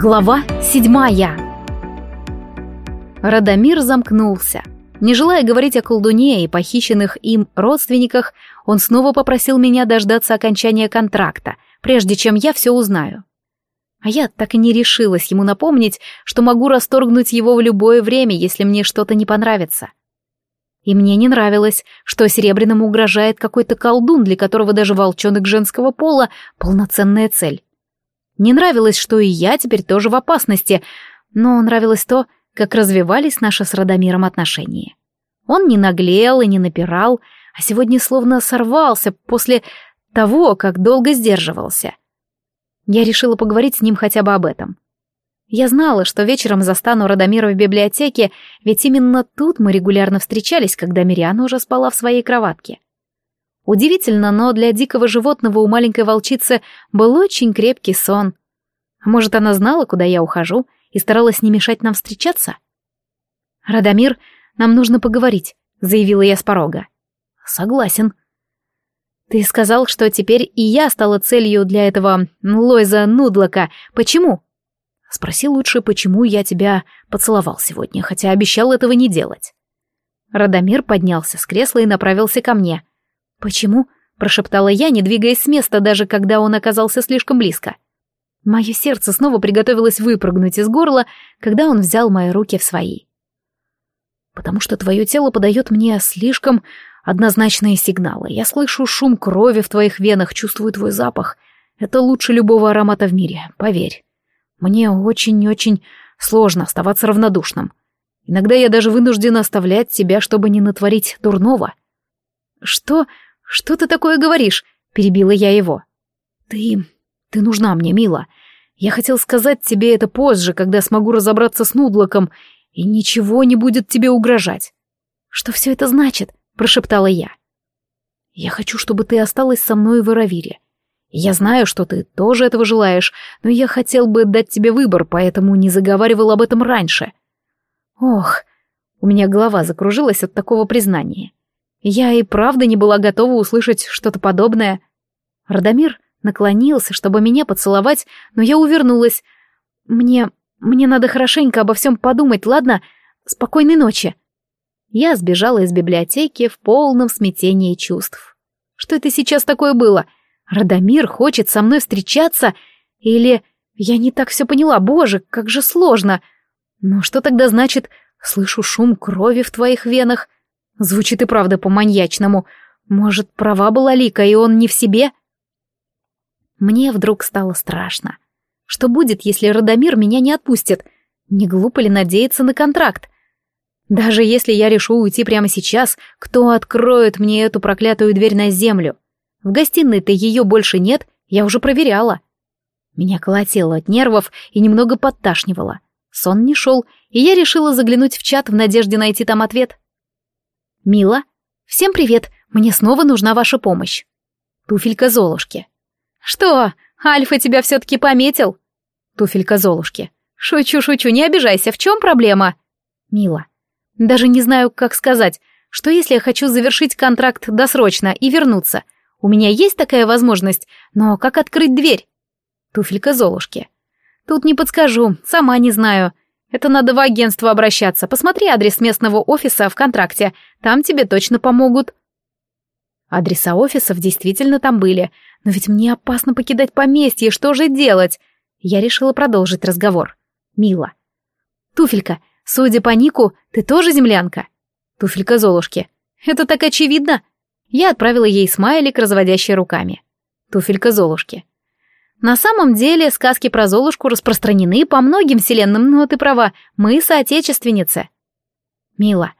Глава седьмая Радомир замкнулся. Не желая говорить о колдуне и похищенных им родственниках, он снова попросил меня дождаться окончания контракта, прежде чем я все узнаю. А я так и не решилась ему напомнить, что могу расторгнуть его в любое время, если мне что-то не понравится. И мне не нравилось, что Серебряному угрожает какой-то колдун, для которого даже волчонок женского пола — полноценная цель. Не нравилось, что и я теперь тоже в опасности, но нравилось то, как развивались наши с Радомиром отношения. Он не наглел и не напирал, а сегодня словно сорвался после того, как долго сдерживался. Я решила поговорить с ним хотя бы об этом. Я знала, что вечером застану Радомира в библиотеке, ведь именно тут мы регулярно встречались, когда Мириана уже спала в своей кроватке. Удивительно, но для дикого животного у маленькой волчицы был очень крепкий сон. Может, она знала, куда я ухожу, и старалась не мешать нам встречаться? «Радомир, нам нужно поговорить», — заявила я с порога. «Согласен». «Ты сказал, что теперь и я стала целью для этого Лойза Нудлока. Почему?» Спроси лучше, почему я тебя поцеловал сегодня, хотя обещал этого не делать. Радомир поднялся с кресла и направился ко мне. «Почему?» — прошептала я, не двигаясь с места, даже когда он оказался слишком близко. Мое сердце снова приготовилось выпрыгнуть из горла, когда он взял мои руки в свои. «Потому что твое тело подает мне слишком однозначные сигналы. Я слышу шум крови в твоих венах, чувствую твой запах. Это лучше любого аромата в мире, поверь. Мне очень-очень сложно оставаться равнодушным. Иногда я даже вынуждена оставлять тебя, чтобы не натворить дурного». «Что? Что ты такое говоришь?» — перебила я его. «Ты... ты нужна мне, мила. Я хотел сказать тебе это позже, когда смогу разобраться с Нудлоком, и ничего не будет тебе угрожать». «Что все это значит?» — прошептала я. «Я хочу, чтобы ты осталась со мной в Иравире. Я знаю, что ты тоже этого желаешь, но я хотел бы дать тебе выбор, поэтому не заговаривал об этом раньше». «Ох...» — у меня голова закружилась от такого признания. Я и правда не была готова услышать что-то подобное. Радомир наклонился, чтобы меня поцеловать, но я увернулась. Мне... мне надо хорошенько обо всем подумать, ладно? Спокойной ночи. Я сбежала из библиотеки в полном смятении чувств. Что это сейчас такое было? Радомир хочет со мной встречаться? Или... Я не так все поняла, боже, как же сложно. Но что тогда значит «слышу шум крови в твоих венах»? Звучит и правда по-маньячному. Может, права была Лика, и он не в себе? Мне вдруг стало страшно. Что будет, если Радомир меня не отпустит? Не глупо ли надеяться на контракт? Даже если я решу уйти прямо сейчас, кто откроет мне эту проклятую дверь на землю? В гостиной-то ее больше нет, я уже проверяла. Меня колотило от нервов и немного подташнивало. Сон не шел, и я решила заглянуть в чат в надежде найти там ответ. «Мила, всем привет, мне снова нужна ваша помощь». Туфелька Золушки. «Что, Альфа тебя все-таки пометил?» Туфелька Золушки. «Шучу-шучу, не обижайся, в чем проблема?» Мила. «Даже не знаю, как сказать. Что если я хочу завершить контракт досрочно и вернуться? У меня есть такая возможность, но как открыть дверь?» Туфелька Золушки. «Тут не подскажу, сама не знаю. Это надо в агентство обращаться. Посмотри адрес местного офиса в контракте. Там тебе точно помогут. Адреса офисов действительно там были. Но ведь мне опасно покидать поместье. Что же делать? Я решила продолжить разговор. Мила. Туфелька, судя по нику, ты тоже землянка? Туфелька Золушки. Это так очевидно. Я отправила ей смайлик, разводящий руками. Туфелька Золушки. На самом деле сказки про Золушку распространены по многим вселенным, но ты права, мы соотечественницы. Мила,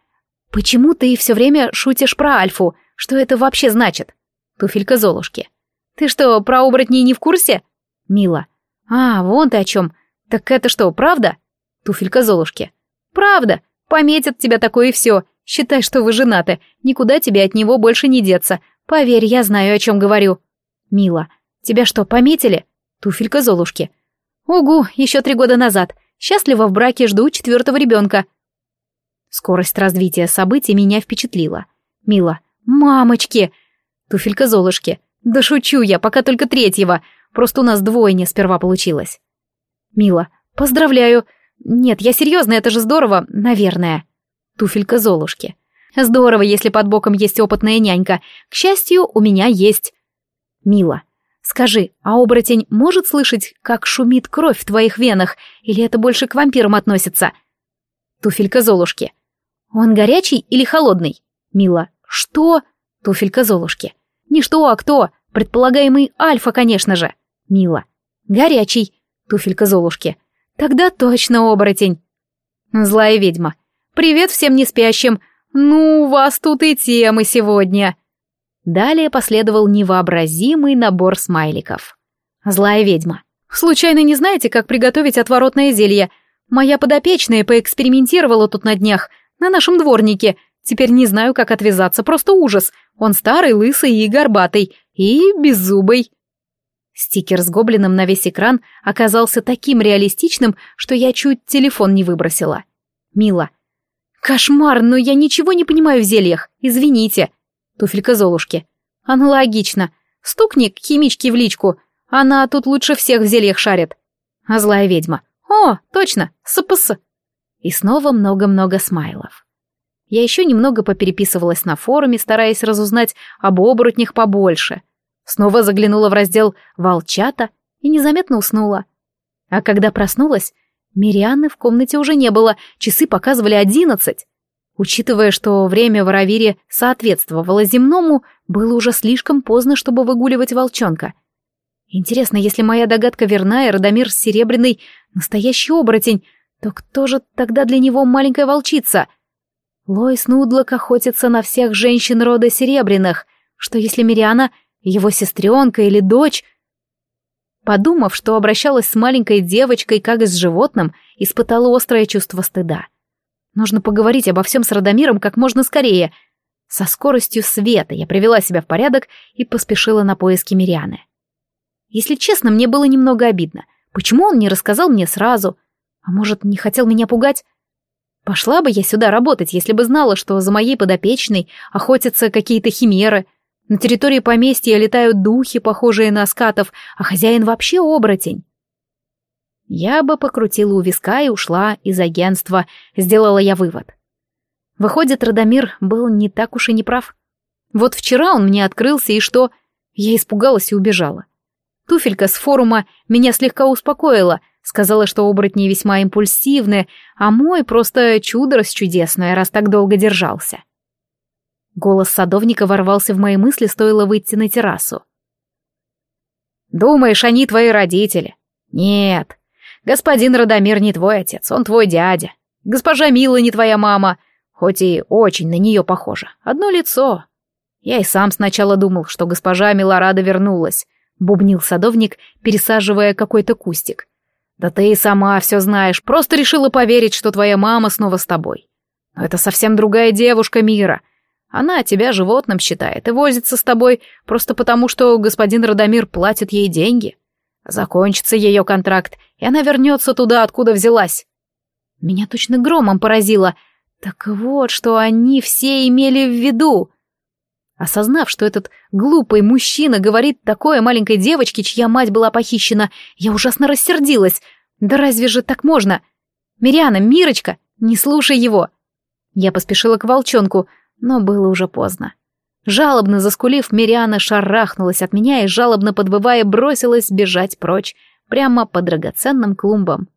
почему ты все время шутишь про Альфу? Что это вообще значит? Туфелька Золушки. Ты что, про оборотней не в курсе? Мила. А, вон ты о чем. Так это что, правда? Туфелька Золушки. Правда. Пометят тебя такое и все. Считай, что вы женаты. Никуда тебе от него больше не деться. Поверь, я знаю, о чем говорю. Мила. Тебя что, пометили? Туфелька Золушки. Угу, еще три года назад. Счастливо в браке жду четвертого ребенка. Скорость развития событий меня впечатлила. Мила. Мамочки! Туфелька Золушки. Да шучу я, пока только третьего. Просто у нас двойня сперва получилось. Мила. Поздравляю. Нет, я серьезно, это же здорово, наверное. Туфелька Золушки. Здорово, если под боком есть опытная нянька. К счастью, у меня есть. Мила, скажи, а оборотень может слышать, как шумит кровь в твоих венах, или это больше к вампирам относится? Туфелька Золушки. Он горячий или холодный? Мила. Что? Туфелька Золушки. Не что, а кто? Предполагаемый Альфа, конечно же. Мила. Горячий. Туфелька Золушки. Тогда точно оборотень. Злая ведьма. Привет всем неспящим. Ну, у вас тут и темы сегодня. Далее последовал невообразимый набор смайликов. Злая ведьма. Случайно не знаете, как приготовить отворотное зелье? Моя подопечная поэкспериментировала тут на днях, на нашем дворнике. Теперь не знаю, как отвязаться, просто ужас. Он старый, лысый и горбатый, и беззубый. Стикер с гоблином на весь экран оказался таким реалистичным, что я чуть телефон не выбросила. Мила. «Кошмар, но я ничего не понимаю в зельях, извините». Туфелька Золушки. «Аналогично. Стукни к химичке в личку. Она тут лучше всех в зельях шарит». А злая ведьма. «О, точно, СПС». И снова много-много смайлов. Я еще немного попереписывалась на форуме, стараясь разузнать об оборотнях побольше. Снова заглянула в раздел «Волчата» и незаметно уснула. А когда проснулась, Мирианны в комнате уже не было, часы показывали одиннадцать. Учитывая, что время в Аравире соответствовало земному, было уже слишком поздно, чтобы выгуливать волчонка. Интересно, если моя догадка верна, и Радомир с Серебряной — настоящий оборотень, то кто же тогда для него маленькая волчица? Лоис Нудлок охотится на всех женщин рода Серебряных. Что если Мириана — его сестренка или дочь — Подумав, что обращалась с маленькой девочкой, как и с животным, испытала острое чувство стыда. Нужно поговорить обо всем с Радомиром как можно скорее. Со скоростью света я привела себя в порядок и поспешила на поиски Мирианы. Если честно, мне было немного обидно. Почему он не рассказал мне сразу? А может, не хотел меня пугать? Пошла бы я сюда работать, если бы знала, что за моей подопечной охотятся какие-то химеры — на территории поместья летают духи, похожие на скатов, а хозяин вообще оборотень. Я бы покрутила у виска и ушла из агентства, сделала я вывод. Выходит, Радомир был не так уж и не прав. Вот вчера он мне открылся, и что? Я испугалась и убежала. Туфелька с форума меня слегка успокоила, сказала, что оборотни весьма импульсивны, а мой просто чудо расчудесное, раз так долго держался. Голос садовника ворвался в мои мысли, стоило выйти на террасу. «Думаешь, они твои родители?» «Нет. Господин Радомир не твой отец, он твой дядя. Госпожа Мила не твоя мама, хоть и очень на нее похожа. Одно лицо. Я и сам сначала думал, что госпожа Милорада вернулась», — бубнил садовник, пересаживая какой-то кустик. «Да ты и сама все знаешь, просто решила поверить, что твоя мама снова с тобой. Но это совсем другая девушка мира, она тебя животным считает и возится с тобой просто потому, что господин Радомир платит ей деньги. Закончится ее контракт, и она вернется туда, откуда взялась. Меня точно громом поразило. Так вот, что они все имели в виду. Осознав, что этот глупый мужчина говорит такое маленькой девочке, чья мать была похищена, я ужасно рассердилась. Да разве же так можно? Мириана, Мирочка, не слушай его. Я поспешила к волчонку, но было уже поздно. Жалобно заскулив, Мириана шарахнулась от меня и, жалобно подвывая, бросилась бежать прочь, прямо по драгоценным клумбам.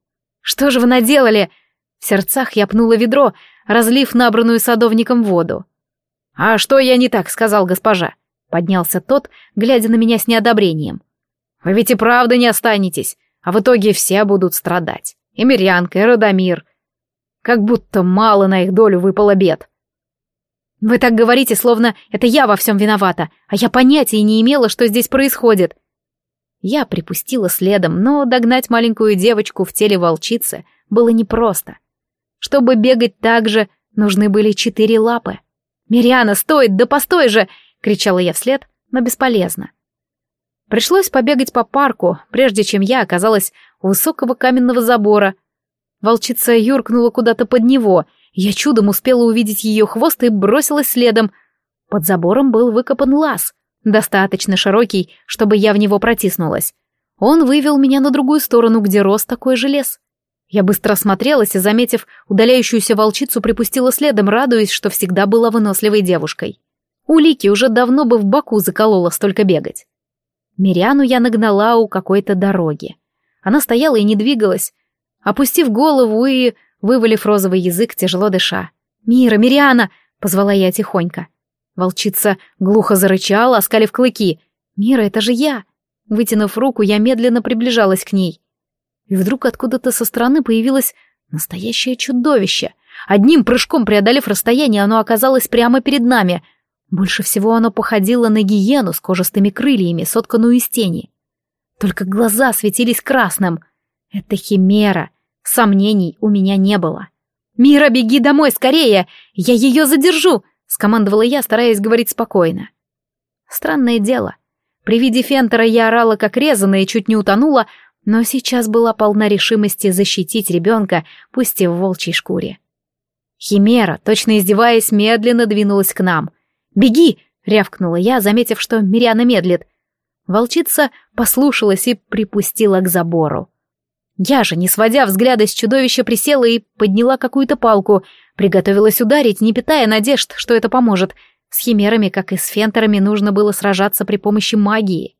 «Что же вы наделали?» В сердцах я пнула ведро, разлив набранную садовником воду. «А что я не так сказал, госпожа?» Поднялся тот, глядя на меня с неодобрением. «Вы ведь и правда не останетесь, а в итоге все будут страдать. И Мирянка, и Радомир. Как будто мало на их долю выпало бед. «Вы так говорите, словно это я во всем виновата, а я понятия не имела, что здесь происходит». Я припустила следом, но догнать маленькую девочку в теле волчицы было непросто. Чтобы бегать так же, нужны были четыре лапы. «Мириана, стой, да постой же!» — кричала я вслед, но бесполезно. Пришлось побегать по парку, прежде чем я оказалась у высокого каменного забора. Волчица юркнула куда-то под него — я чудом успела увидеть ее хвост и бросилась следом. Под забором был выкопан лаз, достаточно широкий, чтобы я в него протиснулась. Он вывел меня на другую сторону, где рос такой же лес. Я быстро осмотрелась и, заметив удаляющуюся волчицу, припустила следом, радуясь, что всегда была выносливой девушкой. Улики уже давно бы в боку заколола столько бегать. Мириану я нагнала у какой-то дороги. Она стояла и не двигалась, опустив голову и, вывалив розовый язык, тяжело дыша. «Мира, Мириана!» — позвала я тихонько. Волчица глухо зарычала, оскалив клыки. «Мира, это же я!» Вытянув руку, я медленно приближалась к ней. И вдруг откуда-то со стороны появилось настоящее чудовище. Одним прыжком преодолев расстояние, оно оказалось прямо перед нами. Больше всего оно походило на гиену с кожистыми крыльями, сотканную из тени. Только глаза светились красным. Это химера. Сомнений у меня не было. «Мира, беги домой, скорее! Я ее задержу!» — скомандовала я, стараясь говорить спокойно. Странное дело. При виде Фентера я орала как резаная и чуть не утонула, но сейчас была полна решимости защитить ребенка, пусть и в волчьей шкуре. Химера, точно издеваясь, медленно двинулась к нам. «Беги!» — рявкнула я, заметив, что Мириана медлит. Волчица послушалась и припустила к забору. Я же, не сводя взгляда с чудовища, присела и подняла какую-то палку, приготовилась ударить, не питая надежд, что это поможет. С химерами, как и с фентерами, нужно было сражаться при помощи магии.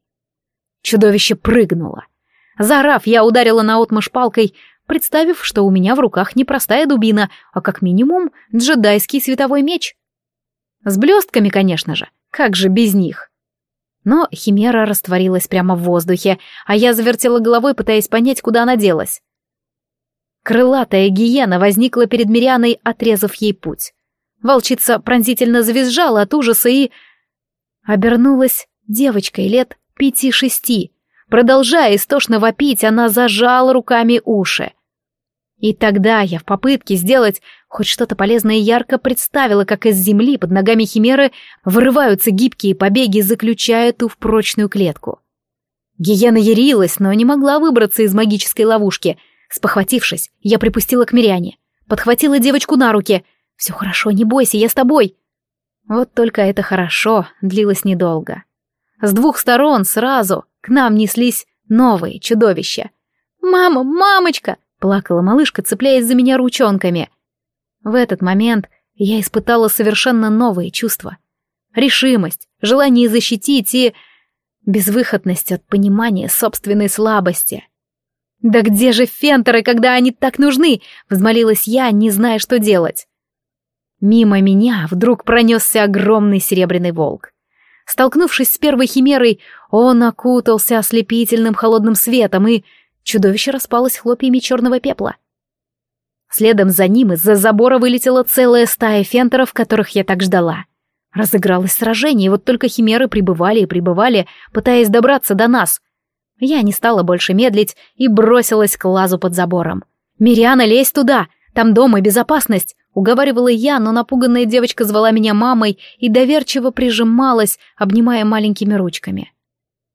Чудовище прыгнуло. Заорав, я ударила наотмашь палкой, представив, что у меня в руках не простая дубина, а как минимум джедайский световой меч. С блестками, конечно же, как же без них? Но химера растворилась прямо в воздухе, а я завертела головой, пытаясь понять, куда она делась. Крылатая гиена возникла перед Мирианой, отрезав ей путь. Волчица пронзительно завизжала от ужаса и... Обернулась девочкой лет пяти-шести. Продолжая истошно вопить, она зажала руками уши. И тогда я в попытке сделать хоть что-то полезное ярко представила, как из земли под ногами химеры вырываются гибкие побеги, заключая ту в прочную клетку. Гиена ярилась, но не могла выбраться из магической ловушки. Спохватившись, я припустила к Миряне. Подхватила девочку на руки. «Все хорошо, не бойся, я с тобой». Вот только это хорошо длилось недолго. С двух сторон сразу к нам неслись новые чудовища. «Мама, мамочка!» Плакала малышка, цепляясь за меня ручонками. В этот момент я испытала совершенно новые чувства. Решимость, желание защитить и... безвыходность от понимания собственной слабости. «Да где же фентеры, когда они так нужны?» — взмолилась я, не зная, что делать. Мимо меня вдруг пронесся огромный серебряный волк. Столкнувшись с первой химерой, он окутался ослепительным холодным светом и Чудовище распалось хлопьями черного пепла. Следом за ним из-за забора вылетела целая стая фентеров, которых я так ждала. Разыгралось сражение, и вот только химеры прибывали и прибывали, пытаясь добраться до нас. Я не стала больше медлить и бросилась к лазу под забором. «Мириана, лезь туда! Там дом и безопасность!» — уговаривала я, но напуганная девочка звала меня мамой и доверчиво прижималась, обнимая маленькими ручками.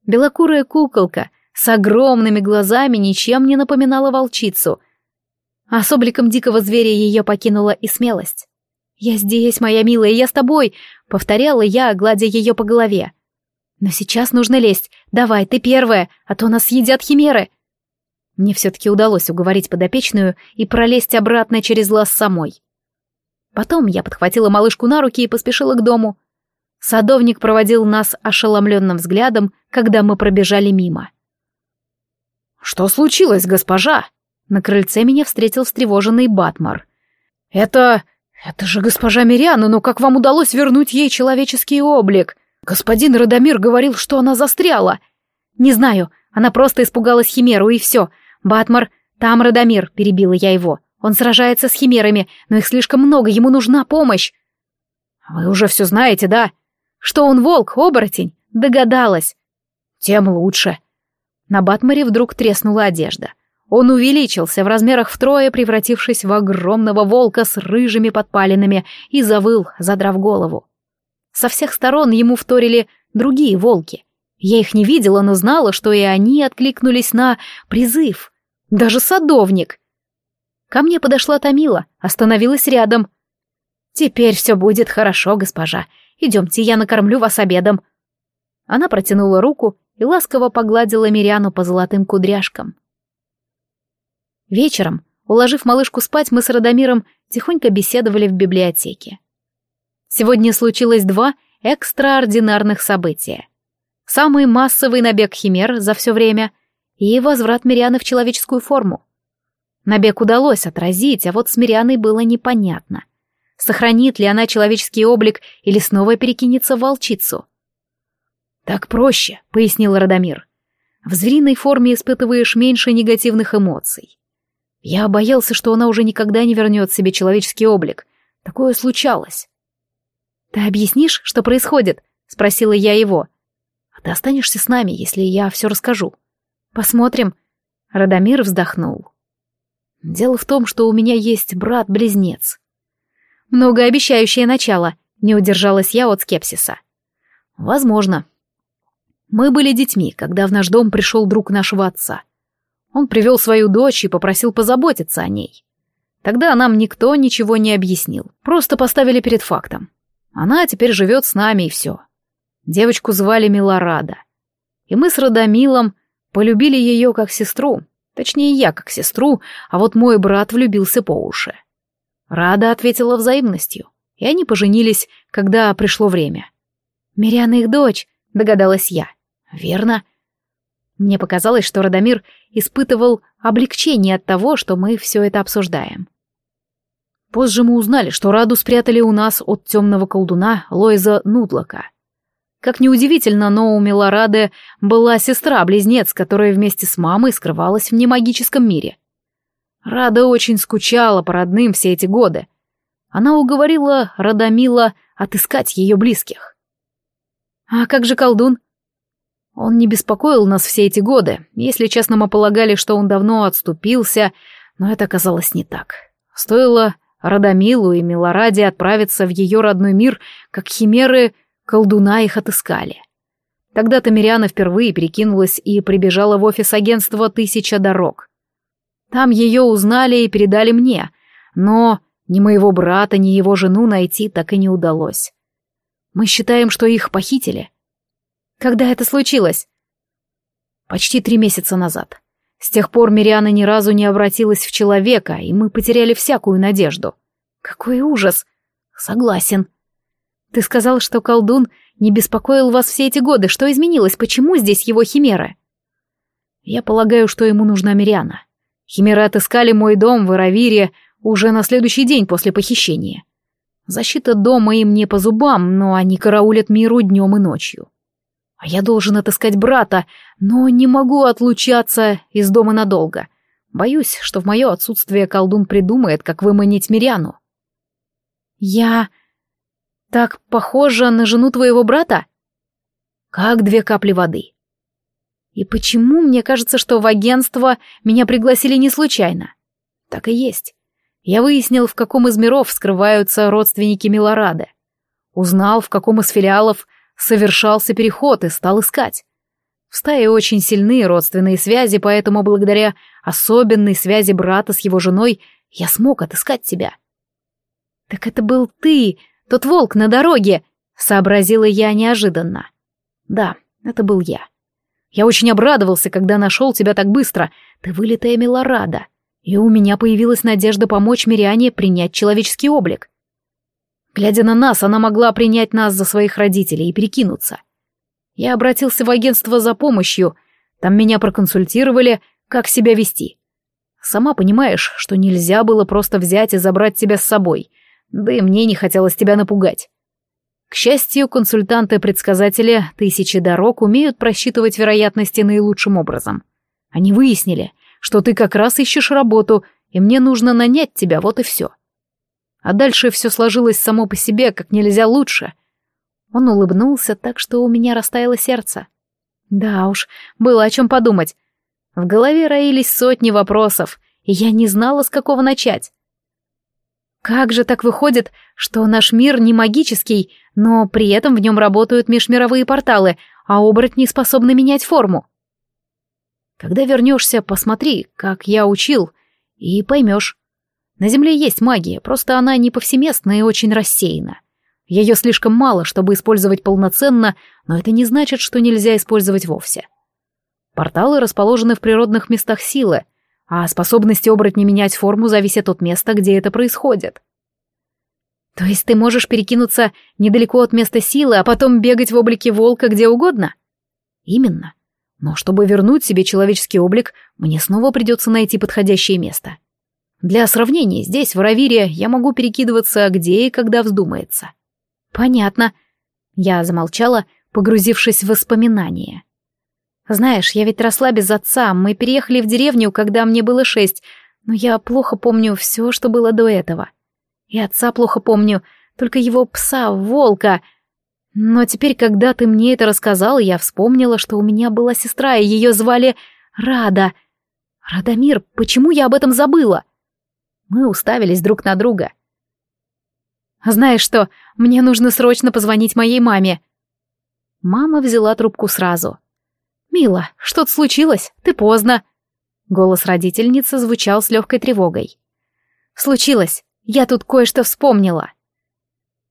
Белокурая куколка с огромными глазами ничем не напоминала волчицу. А с обликом дикого зверя ее покинула и смелость. «Я здесь, моя милая, я с тобой», — повторяла я, гладя ее по голове. «Но сейчас нужно лезть. Давай, ты первая, а то нас съедят химеры». Мне все-таки удалось уговорить подопечную и пролезть обратно через лаз самой. Потом я подхватила малышку на руки и поспешила к дому. Садовник проводил нас ошеломленным взглядом, когда мы пробежали мимо. «Что случилось, госпожа?» На крыльце меня встретил встревоженный Батмар. «Это... это же госпожа Мириана, но как вам удалось вернуть ей человеческий облик? Господин Радомир говорил, что она застряла». «Не знаю, она просто испугалась Химеру, и все. Батмар, там Радомир», — перебила я его. «Он сражается с Химерами, но их слишком много, ему нужна помощь». «Вы уже все знаете, да?» «Что он волк, оборотень?» «Догадалась». «Тем лучше», на Батмаре вдруг треснула одежда. Он увеличился в размерах втрое, превратившись в огромного волка с рыжими подпалинами, и завыл, задрав голову. Со всех сторон ему вторили другие волки. Я их не видела, но знала, что и они откликнулись на призыв. Даже садовник. Ко мне подошла Томила, остановилась рядом. «Теперь все будет хорошо, госпожа. Идемте, я накормлю вас обедом». Она протянула руку, и ласково погладила Мириану по золотым кудряшкам. Вечером Уложив малышку спать, мы с Радомиром тихонько беседовали в библиотеке. Сегодня случилось два экстраординарных события. Самый массовый набег химер за все время и возврат Мирианы в человеческую форму. Набег удалось отразить, а вот с Мирианой было непонятно. Сохранит ли она человеческий облик или снова перекинется в волчицу? «Так проще», — пояснил Радомир. «В звериной форме испытываешь меньше негативных эмоций. Я боялся, что она уже никогда не вернет себе человеческий облик. Такое случалось». «Ты объяснишь, что происходит?» — спросила я его. «А ты останешься с нами, если я все расскажу?» «Посмотрим». Радомир вздохнул. «Дело в том, что у меня есть брат-близнец». «Многообещающее начало», — не удержалась я от скепсиса. «Возможно. Мы были детьми, когда в наш дом пришел друг нашего отца. Он привел свою дочь и попросил позаботиться о ней. Тогда нам никто ничего не объяснил, просто поставили перед фактом. Она теперь живет с нами и все. Девочку звали Милорада. И мы с Радомилом полюбили ее как сестру. Точнее, я как сестру, а вот мой брат влюбился по уши. Рада ответила взаимностью, и они поженились, когда пришло время. «Миряна их дочь», — догадалась я. «Верно». Мне показалось, что Радомир испытывал облегчение от того, что мы все это обсуждаем. Позже мы узнали, что Раду спрятали у нас от темного колдуна Лоиза Нудлока. Как неудивительно, но у Милорады была сестра-близнец, которая вместе с мамой скрывалась в немагическом мире. Рада очень скучала по родным все эти годы. Она уговорила Радомила отыскать ее близких. «А как же колдун?» Он не беспокоил нас все эти годы. Если честно, мы полагали, что он давно отступился, но это оказалось не так. Стоило Радомилу и Милораде отправиться в ее родной мир, как химеры колдуна их отыскали. Тогда-то Мириана впервые перекинулась и прибежала в офис агентства «Тысяча дорог». Там ее узнали и передали мне, но ни моего брата, ни его жену найти так и не удалось. Мы считаем, что их похитили. Когда это случилось? Почти три месяца назад. С тех пор Мириана ни разу не обратилась в человека, и мы потеряли всякую надежду. Какой ужас! Согласен. Ты сказал, что колдун не беспокоил вас все эти годы. Что изменилось? Почему здесь его химеры? Я полагаю, что ему нужна Мириана. Химеры отыскали мой дом в Иравире уже на следующий день после похищения. Защита дома им не по зубам, но они караулят миру днем и ночью. А я должен отыскать брата, но не могу отлучаться из дома надолго. Боюсь, что в мое отсутствие колдун придумает, как выманить Миряну. Я так похожа на жену твоего брата? Как две капли воды. И почему мне кажется, что в агентство меня пригласили не случайно? Так и есть. Я выяснил, в каком из миров скрываются родственники Милорады. Узнал, в каком из филиалов совершался переход и стал искать. В стае очень сильные родственные связи, поэтому благодаря особенной связи брата с его женой я смог отыскать тебя. «Так это был ты, тот волк на дороге!» — сообразила я неожиданно. «Да, это был я. Я очень обрадовался, когда нашел тебя так быстро. Ты вылитая Милорада, и у меня появилась надежда помочь Мириане принять человеческий облик. Глядя на нас, она могла принять нас за своих родителей и перекинуться. Я обратился в агентство за помощью, там меня проконсультировали, как себя вести. Сама понимаешь, что нельзя было просто взять и забрать тебя с собой, да и мне не хотелось тебя напугать. К счастью, консультанты-предсказатели тысячи дорог умеют просчитывать вероятности наилучшим образом. Они выяснили, что ты как раз ищешь работу, и мне нужно нанять тебя, вот и все. А дальше все сложилось само по себе, как нельзя лучше. Он улыбнулся так, что у меня растаяло сердце. Да уж, было о чем подумать. В голове роились сотни вопросов, и я не знала, с какого начать. Как же так выходит, что наш мир не магический, но при этом в нем работают межмировые порталы, а оборотни способны менять форму? Когда вернешься, посмотри, как я учил, и поймешь. На Земле есть магия, просто она не повсеместна и очень рассеяна. Ее слишком мало, чтобы использовать полноценно, но это не значит, что нельзя использовать вовсе. Порталы расположены в природных местах силы, а способность оборотня менять форму зависит от места, где это происходит. То есть ты можешь перекинуться недалеко от места силы, а потом бегать в облике волка где угодно? Именно. Но чтобы вернуть себе человеческий облик, мне снова придется найти подходящее место. Для сравнения, здесь, в Аравире, я могу перекидываться где и когда вздумается. Понятно. Я замолчала, погрузившись в воспоминания. Знаешь, я ведь росла без отца, мы переехали в деревню, когда мне было шесть, но я плохо помню все, что было до этого. И отца плохо помню, только его пса, волка. Но теперь, когда ты мне это рассказал, я вспомнила, что у меня была сестра, и ее звали Рада. Радомир, почему я об этом забыла? Мы уставились друг на друга. Знаешь что, мне нужно срочно позвонить моей маме. Мама взяла трубку сразу. «Мила, что-то случилось? Ты поздно!» Голос родительницы звучал с легкой тревогой. «Случилось. Я тут кое-что вспомнила».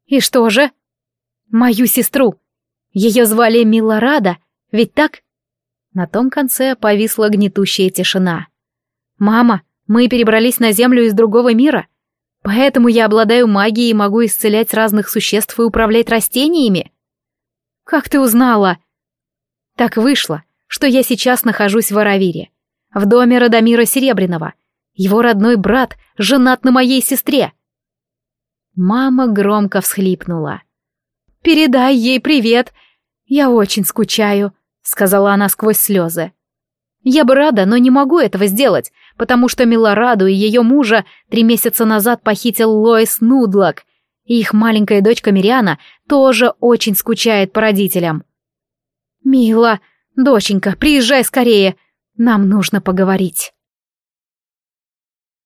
«И что же?» «Мою сестру. Ее звали Милорада, ведь так?» На том конце повисла гнетущая тишина. «Мама, мы перебрались на Землю из другого мира, поэтому я обладаю магией и могу исцелять разных существ и управлять растениями». «Как ты узнала?» «Так вышло что я сейчас нахожусь в Аравире, в доме Радомира Серебряного. Его родной брат женат на моей сестре. Мама громко всхлипнула. «Передай ей привет. Я очень скучаю», — сказала она сквозь слезы. «Я бы рада, но не могу этого сделать, потому что Милораду и ее мужа три месяца назад похитил Лоис Нудлок, и их маленькая дочка Мириана тоже очень скучает по родителям». «Мила», «Доченька, приезжай скорее, нам нужно поговорить».